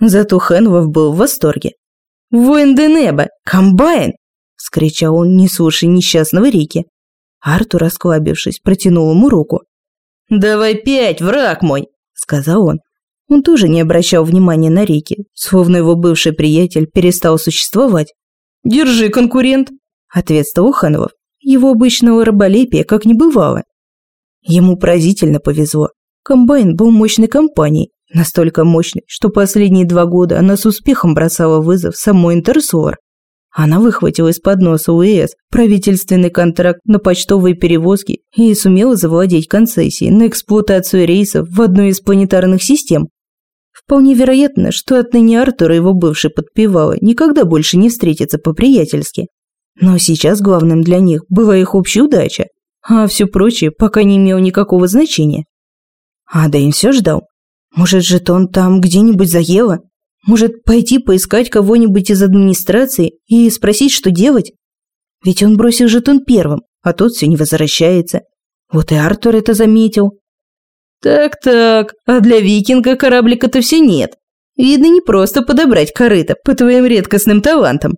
Зато Хенвов был в восторге. «Воин Денеба! Комбайн!» – скричал он, не слушая несчастного Рики. Артур, расклабившись, протянул ему руку. «Давай пять, враг мой!» – сказал он. Он тоже не обращал внимания на Рики, словно его бывший приятель перестал существовать. «Держи, конкурент!» – ответствовал Ханвов. Его обычного раболепия как не бывало. Ему поразительно повезло. Комбайн был мощной компанией, настолько мощной, что последние два года она с успехом бросала вызов самой Интерсолар. Она выхватила из-под носа УЭС правительственный контракт на почтовые перевозки и сумела завладеть концессией на эксплуатацию рейсов в одной из планетарных систем. Вполне вероятно, что отныне Артур и его бывший подпевала никогда больше не встретятся по-приятельски. Но сейчас главным для них была их общая удача, а все прочее пока не имело никакого значения. А Дэйн все ждал. Может, жетон там где-нибудь заело? Может, пойти поискать кого-нибудь из администрации и спросить, что делать? Ведь он бросил жетон первым, а тот все не возвращается. Вот и Артур это заметил. Так-так, а для викинга кораблика-то все нет. Видно, не просто подобрать корыто по твоим редкостным талантам.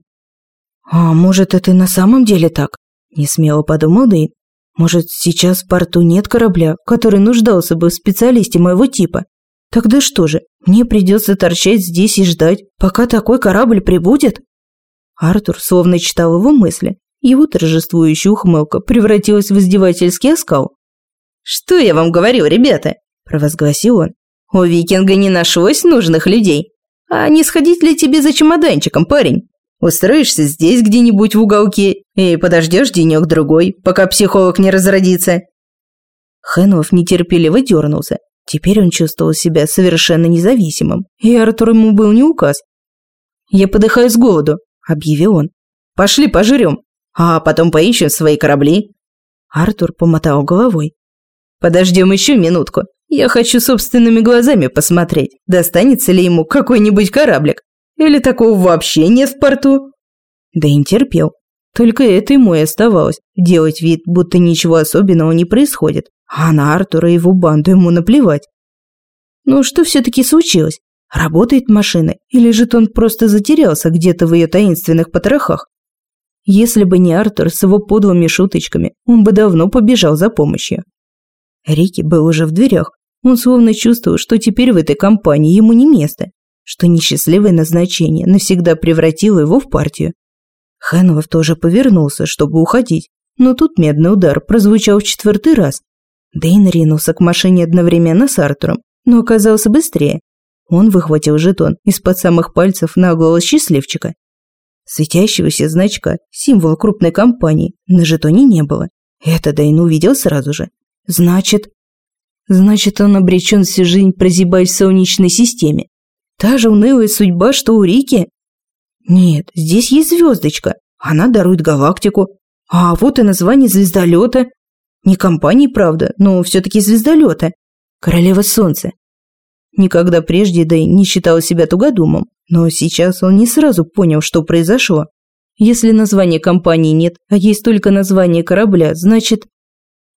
А может, это на самом деле так? Не смело подумал Дэйн. Может, сейчас в порту нет корабля, который нуждался бы в специалисте моего типа? Тогда что же, мне придется торчать здесь и ждать, пока такой корабль прибудет? Артур словно читал его мысли. Его торжествующая ухмылка превратилась в издевательский оскал. «Что я вам говорю, ребята?» – провозгласил он. «У викинга не нашлось нужных людей. А не сходить ли тебе за чемоданчиком, парень? Устроишься здесь где-нибудь в уголке и подождешь денек-другой, пока психолог не разродится». Хенов нетерпеливо дернулся, Теперь он чувствовал себя совершенно независимым, и Артур ему был не указ. «Я подыхаю с голоду», – объявил он. «Пошли пожрем, а потом поищем свои корабли». Артур помотал головой. «Подождем еще минутку. Я хочу собственными глазами посмотреть, достанется ли ему какой-нибудь кораблик. Или такого вообще нет в порту?» И терпел. Только это ему и оставалось – делать вид, будто ничего особенного не происходит. А на Артура и его банду ему наплевать. Ну что все-таки случилось? Работает машина, или же он просто затерялся где-то в ее таинственных потрохах? Если бы не Артур с его подлыми шуточками, он бы давно побежал за помощью. Рики был уже в дверях. Он словно чувствовал, что теперь в этой компании ему не место, что несчастливое назначение навсегда превратило его в партию. Хэнвов тоже повернулся, чтобы уходить, но тут медный удар прозвучал в четвертый раз, Дэйн ринулся к машине одновременно с Артуром, но оказался быстрее. Он выхватил жетон из-под самых пальцев наглого счастливчика. Светящегося значка, символа крупной компании, на жетоне не было. Это Дэйн увидел сразу же. Значит... Значит, он обречен всю жизнь прозябать в Солнечной системе. Та же унылая судьба, что у Рики? Нет, здесь есть звездочка. Она дарует галактику. А вот и название звездолета. Не компании, правда, но все-таки звездолета. Королева Солнца. Никогда прежде Дэй не считал себя тугодумом, но сейчас он не сразу понял, что произошло. Если названия компании нет, а есть только название корабля, значит...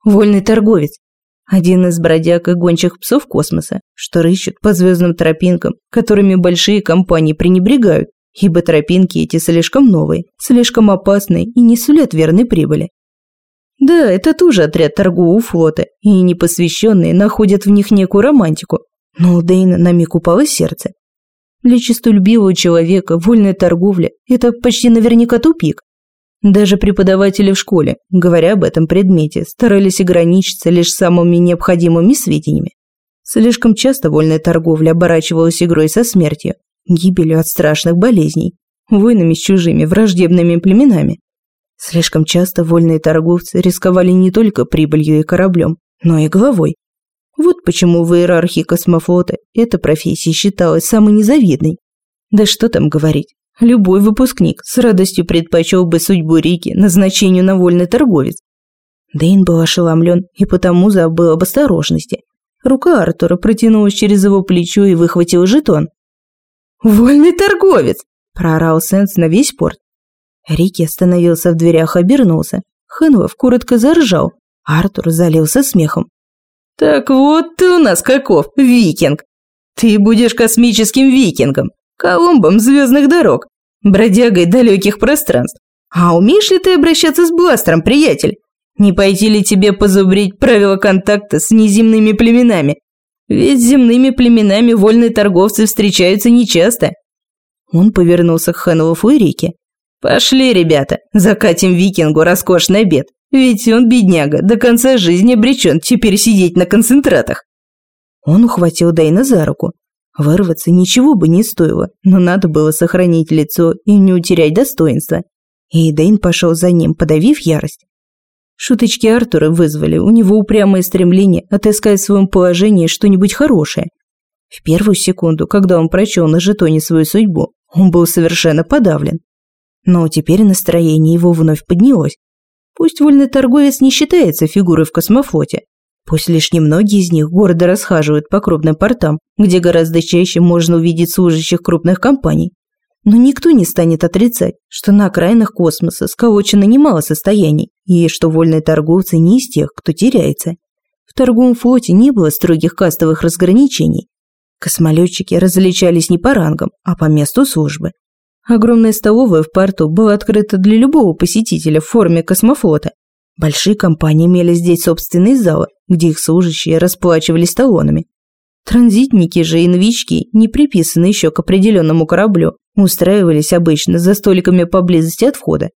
Вольный торговец. Один из бродяг и гончих псов космоса, что рыщут по звездным тропинкам, которыми большие компании пренебрегают, ибо тропинки эти слишком новые, слишком опасные и не сулят верной прибыли. Да, это тоже отряд торгового флота, и непосвященные находят в них некую романтику. Но у Дэйна на миг упало сердце. Для честолюбивого человека вольная торговля – это почти наверняка тупик. Даже преподаватели в школе, говоря об этом предмете, старались ограничиться лишь самыми необходимыми сведениями. Слишком часто вольная торговля оборачивалась игрой со смертью, гибелью от страшных болезней, войнами с чужими враждебными племенами. Слишком часто вольные торговцы рисковали не только прибылью и кораблем, но и головой. Вот почему в иерархии космофлота эта профессия считалась самой незавидной. Да что там говорить, любой выпускник с радостью предпочел бы судьбу Рики назначению на вольный торговец. Дэйн был ошеломлен и потому забыл об осторожности. Рука Артура протянулась через его плечо и выхватила жетон. «Вольный торговец!» – проорал Сенс на весь порт. Рики остановился в дверях, обернулся. Хэнвов коротко заржал. Артур залился смехом. «Так вот ты у нас каков, викинг! Ты будешь космическим викингом, Колумбом звездных дорог, бродягой далеких пространств. А умеешь ли ты обращаться с бластером, приятель? Не пойти ли тебе позубрить правила контакта с неземными племенами? Ведь с земными племенами вольные торговцы встречаются нечасто. Он повернулся к Хэнлофу и Рике. «Пошли, ребята, закатим викингу роскошный обед. Ведь он, бедняга, до конца жизни обречен теперь сидеть на концентратах». Он ухватил Дейна за руку. Вырваться ничего бы не стоило, но надо было сохранить лицо и не утерять достоинство. И Дейн пошел за ним, подавив ярость. Шуточки Артура вызвали у него упрямое стремление отыскать в своем положении что-нибудь хорошее. В первую секунду, когда он прочел на жетоне свою судьбу, он был совершенно подавлен. Но теперь настроение его вновь поднялось. Пусть вольный торговец не считается фигурой в космофлоте, пусть лишь немногие из них гордо расхаживают по крупным портам, где гораздо чаще можно увидеть служащих крупных компаний, но никто не станет отрицать, что на окраинах космоса сколочено немало состояний, и что вольные торговцы не из тех, кто теряется. В торговом флоте не было строгих кастовых разграничений. Космолетчики различались не по рангам, а по месту службы. Огромная столовая в порту была открыта для любого посетителя в форме космофлота. Большие компании имели здесь собственные залы, где их служащие расплачивались талонами. Транзитники же и новички, не приписаны еще к определенному кораблю, устраивались обычно за столиками поблизости от входа.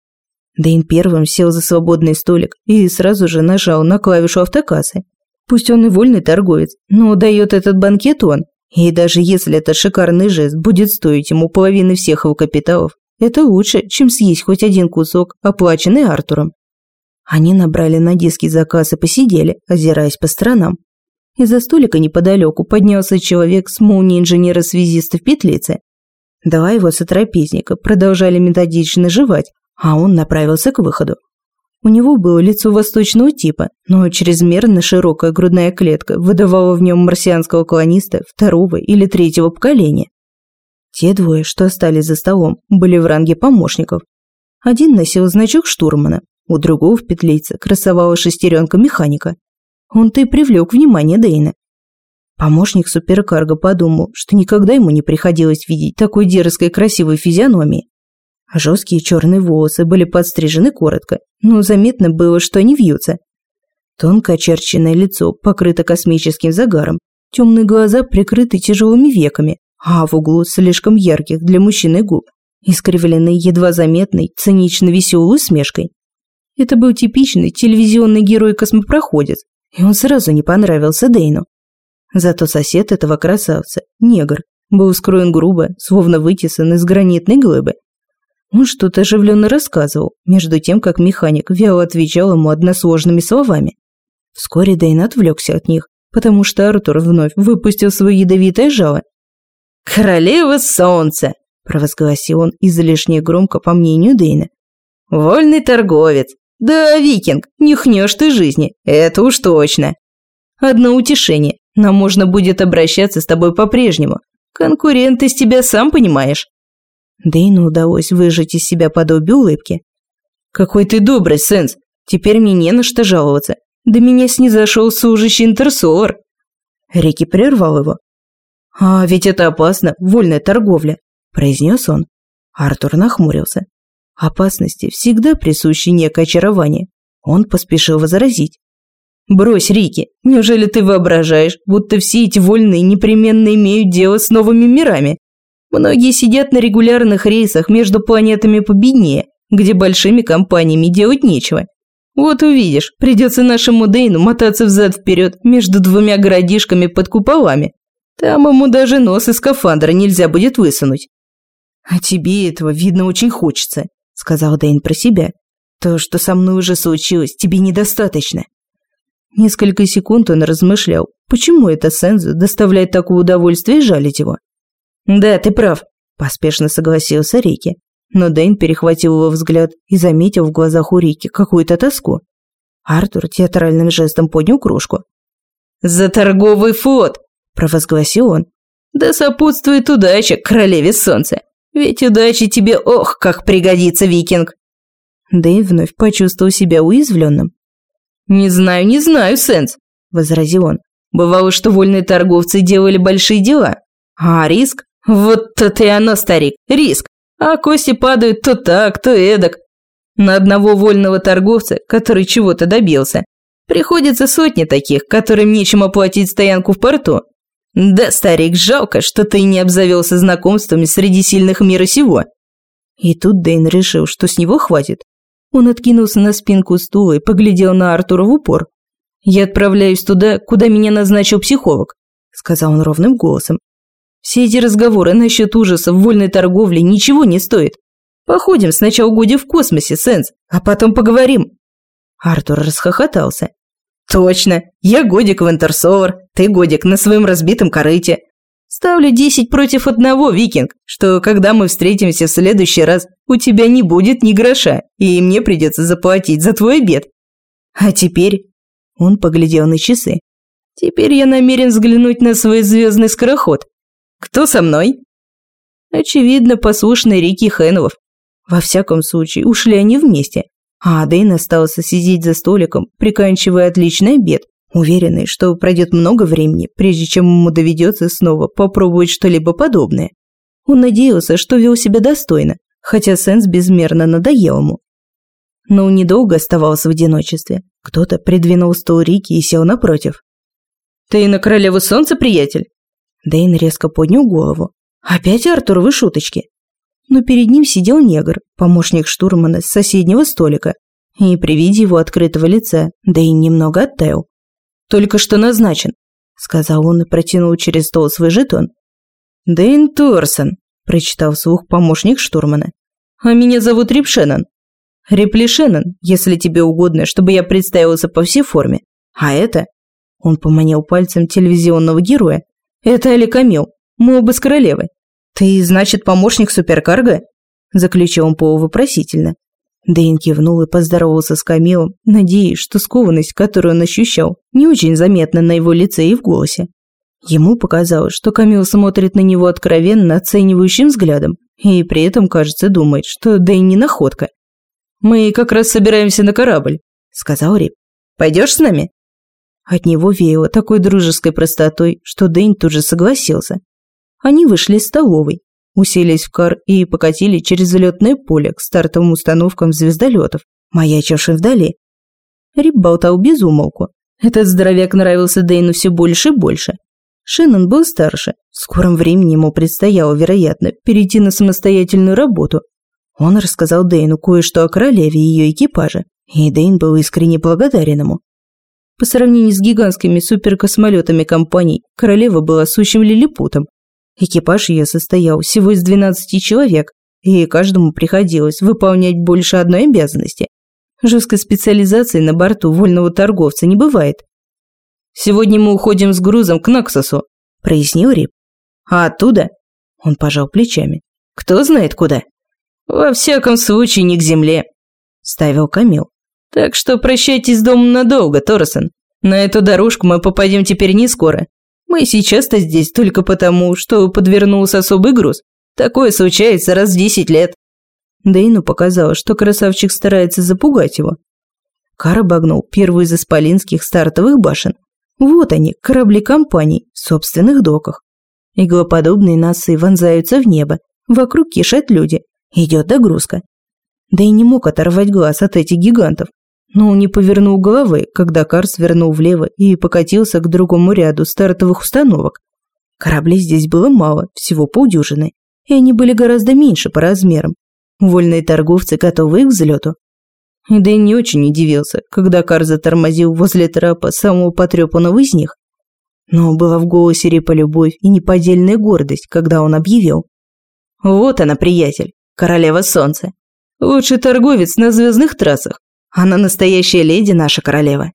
Дэйн первым сел за свободный столик и сразу же нажал на клавишу автокассы. Пусть он и вольный торговец, но дает этот банкет он. И даже если этот шикарный жест будет стоить ему половины всех его капиталов, это лучше, чем съесть хоть один кусок, оплаченный Артуром. Они набрали на диски заказ и посидели, озираясь по сторонам. Из-за столика неподалеку поднялся человек с молнией инженера-связиста в петлице. Два его сотрапезника продолжали методично жевать, а он направился к выходу. У него было лицо восточного типа, но чрезмерно широкая грудная клетка выдавала в нем марсианского колониста второго или третьего поколения. Те двое, что остались за столом, были в ранге помощников. Один носил значок штурмана, у другого в петлице красовалась шестеренка механика. Он-то и привлек внимание Дейна. Помощник суперкарго подумал, что никогда ему не приходилось видеть такой дерзкой красивой физиономии. Жесткие черные волосы были подстрижены коротко, но заметно было, что они вьются. Тонко очерченное лицо покрыто космическим загаром, темные глаза прикрыты тяжелыми веками, а в углу слишком ярких для мужчины губ, искривленный едва заметной, цинично веселой усмешкой. Это был типичный телевизионный герой-космопроходец, и он сразу не понравился Дейну. Зато сосед этого красавца, негр, был скроен грубо, словно вытесан из гранитной глыбы. Он что-то оживленно рассказывал, между тем, как механик вяло отвечал ему односложными словами. Вскоре Дейн отвлекся от них, потому что Артур вновь выпустил свое ядовитое жало. «Королева солнца!» – провозгласил он излишне громко, по мнению Дейна. «Вольный торговец! Да, викинг, не хнешь ты жизни, это уж точно!» «Одно утешение, нам можно будет обращаться с тобой по-прежнему. Конкурент из тебя сам понимаешь». Дейну удалось выжать из себя подобие улыбки. «Какой ты добрый, Сенс! Теперь мне не на что жаловаться. До меня снизошел служащий Интерсолар». Рики прервал его. «А ведь это опасно, вольная торговля», – произнес он. Артур нахмурился. Опасности всегда присущи некое очарование. Он поспешил возразить. Брось, Рики, неужели ты воображаешь, будто все эти вольные непременно имеют дело с новыми мирами? Многие сидят на регулярных рейсах между планетами победнее, где большими компаниями делать нечего. Вот увидишь, придется нашему Дейну мотаться взад-вперед между двумя городишками под куполами. Там ему даже нос из скафандра нельзя будет высунуть. А тебе этого, видно, очень хочется, сказал Дейн про себя. То, что со мной уже случилось, тебе недостаточно. Несколько секунд он размышлял, почему это Сензу доставляет такое удовольствие жалить его. «Да, ты прав», – поспешно согласился Рики. Но Дэйн перехватил его взгляд и заметил в глазах у Рики какую-то тоску. Артур театральным жестом поднял кружку. «За торговый флот!» – провозгласил он. «Да сопутствует удача королеве солнца! Ведь удача тебе, ох, как пригодится, викинг!» Дэйн вновь почувствовал себя уязвленным. «Не знаю, не знаю, Сенс», – возразил он. «Бывало, что вольные торговцы делали большие дела, А риск? Вот это и оно, старик, риск. А кости падают то так, то эдак. На одного вольного торговца, который чего-то добился, приходится сотни таких, которым нечем оплатить стоянку в порту. Да, старик, жалко, что ты не обзавелся знакомствами среди сильных мира сего. И тут Дэйн решил, что с него хватит. Он откинулся на спинку стула и поглядел на Артура в упор. «Я отправляюсь туда, куда меня назначил психолог», – сказал он ровным голосом. «Все эти разговоры насчет ужасов вольной торговли ничего не стоят. Походим сначала годи в космосе, Сенс, а потом поговорим». Артур расхохотался. «Точно, я годик в Интерсовар, ты годик на своем разбитом корыте. Ставлю десять против одного, Викинг, что когда мы встретимся в следующий раз, у тебя не будет ни гроша, и мне придется заплатить за твой обед. А теперь...» Он поглядел на часы. «Теперь я намерен взглянуть на свой звездный скороход. Кто со мной?» Очевидно, послушный Рики Хеновов. Во всяком случае, ушли они вместе. А Дэйн остался сидеть за столиком, приканчивая отличный обед, уверенный, что пройдет много времени, прежде чем ему доведется снова попробовать что-либо подобное. Он надеялся, что вел себя достойно, хотя Сенс безмерно надоел ему. Но он недолго оставался в одиночестве. Кто-то придвинул стол Рики и сел напротив. «Ты на королеву солнца, приятель?» Дэйн резко поднял голову. «Опять Артуровы шуточки?» но перед ним сидел негр, помощник штурмана с соседнего столика, и при виде его открытого лица, и немного оттаял. «Только что назначен», – сказал он и протянул через стол свой жетон. «Дэйн Торсон», – прочитал вслух помощник штурмана. «А меня зовут Рип Шеннон». «Рипли Шеннон, если тебе угодно, чтобы я представился по всей форме. А это...» Он поманил пальцем телевизионного героя. «Это Али Камил, мы оба с королевой. «Ты, значит, помощник суперкарго?» Заключил он полувопросительно. Дэйн кивнул и поздоровался с Камилом, надеясь, что скованность, которую он ощущал, не очень заметна на его лице и в голосе. Ему показалось, что Камил смотрит на него откровенно оценивающим взглядом, и при этом, кажется, думает, что Дэйн не находка. «Мы как раз собираемся на корабль», – сказал Рип. «Пойдешь с нами?» От него веяло такой дружеской простотой, что Дэйн тут же согласился. Они вышли из столовой, уселись в кар и покатили через взлетное поле к стартовым установкам звездолетов, маячившим вдали. Рип болтал без умолку. Этот здоровяк нравился Дэйну все больше и больше. Шеннон был старше. В скором времени ему предстояло, вероятно, перейти на самостоятельную работу. Он рассказал Дэйну кое-что о королеве и ее экипаже, и Дэйн был искренне благодарен ему. По сравнению с гигантскими суперкосмолетами компаний, королева была сущим лилипутом, Экипаж ее состоял всего из 12 человек, и каждому приходилось выполнять больше одной обязанности. Жесткой специализации на борту вольного торговца не бывает. «Сегодня мы уходим с грузом к Наксосу», – прояснил Рип. «А оттуда?» – он пожал плечами. «Кто знает куда?» «Во всяком случае, не к земле», – ставил Камил. «Так что прощайтесь с домом надолго, Торресон. На эту дорожку мы попадем теперь не скоро. Мы сейчас-то здесь только потому, что подвернулся особый груз. Такое случается раз в десять лет». Дейну показалось, что красавчик старается запугать его. Кар обогнул первую из исполинских стартовых башен. Вот они, корабли компаний, в собственных доках. Иглоподобные носы вонзаются в небо, вокруг кишат люди, идет догрузка. Да и не мог оторвать глаз от этих гигантов но он не повернул головы, когда Кар свернул влево и покатился к другому ряду стартовых установок. Кораблей здесь было мало, всего полдюжины, и они были гораздо меньше по размерам. Вольные торговцы готовы к взлету. Дэн не очень удивился, когда Кар затормозил возле трапа самого потрепанного из них. Но была в голосе Рипа любовь и неподдельная гордость, когда он объявил. «Вот она, приятель, королева солнца. Лучший торговец на звездных трассах. Она настоящая леди, наша королева.